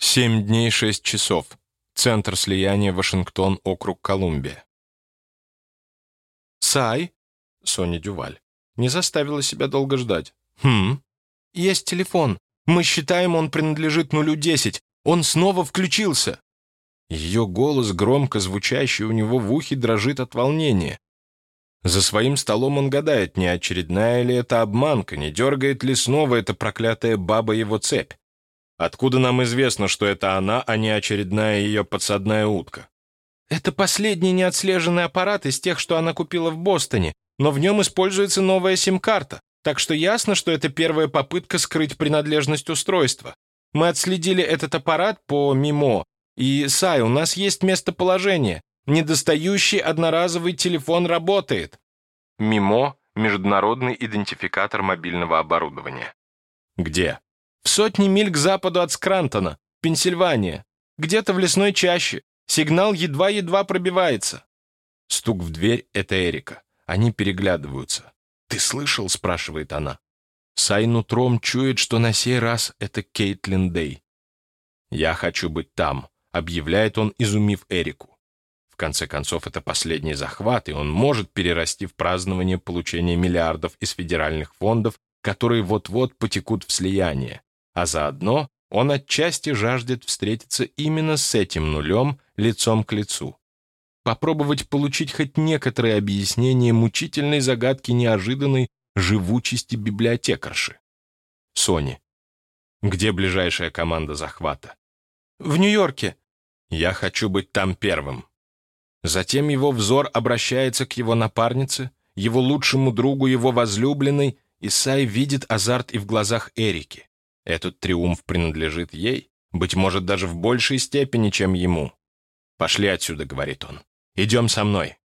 Семь дней, шесть часов. Центр слияния Вашингтон, округ Колумбия. «Сай?» — Соня Дюваль. Не заставила себя долго ждать. «Хм? Есть телефон. Мы считаем, он принадлежит нулю десять. Он снова включился!» Ее голос, громко звучащий у него в ухе, дрожит от волнения. За своим столом он гадает, не очередная ли это обманка, не дергает ли снова эта проклятая баба его цепь. Откуда нам известно, что это она, а не очередная ее подсадная утка? Это последний неотслеженный аппарат из тех, что она купила в Бостоне, но в нем используется новая сим-карта, так что ясно, что это первая попытка скрыть принадлежность устройства. Мы отследили этот аппарат по МИМО, и, Сай, у нас есть местоположение. Недостающий одноразовый телефон работает. МИМО — международный идентификатор мобильного оборудования. Где? В сотни миль к западу от Скрантона, Пенсильвания. Где-то в лесной чаще. Сигнал едва-едва пробивается. Стук в дверь — это Эрика. Они переглядываются. «Ты слышал?» — спрашивает она. Сай нутром чует, что на сей раз это Кейтлин Дэй. «Я хочу быть там», — объявляет он, изумив Эрику. В конце концов, это последний захват, и он может перерасти в празднование получения миллиардов из федеральных фондов, которые вот-вот потекут в слияние а заодно он отчасти жаждет встретиться именно с этим нулем лицом к лицу. Попробовать получить хоть некоторое объяснение мучительной загадки неожиданной живучести библиотекарши. Сони. Где ближайшая команда захвата? В Нью-Йорке. Я хочу быть там первым. Затем его взор обращается к его напарнице, его лучшему другу, его возлюбленной, и Сай видит азарт и в глазах Эрики. Этот триумф принадлежит ей, быть может, даже в большей степени, чем ему. «Пошли отсюда», — говорит он. «Идем со мной».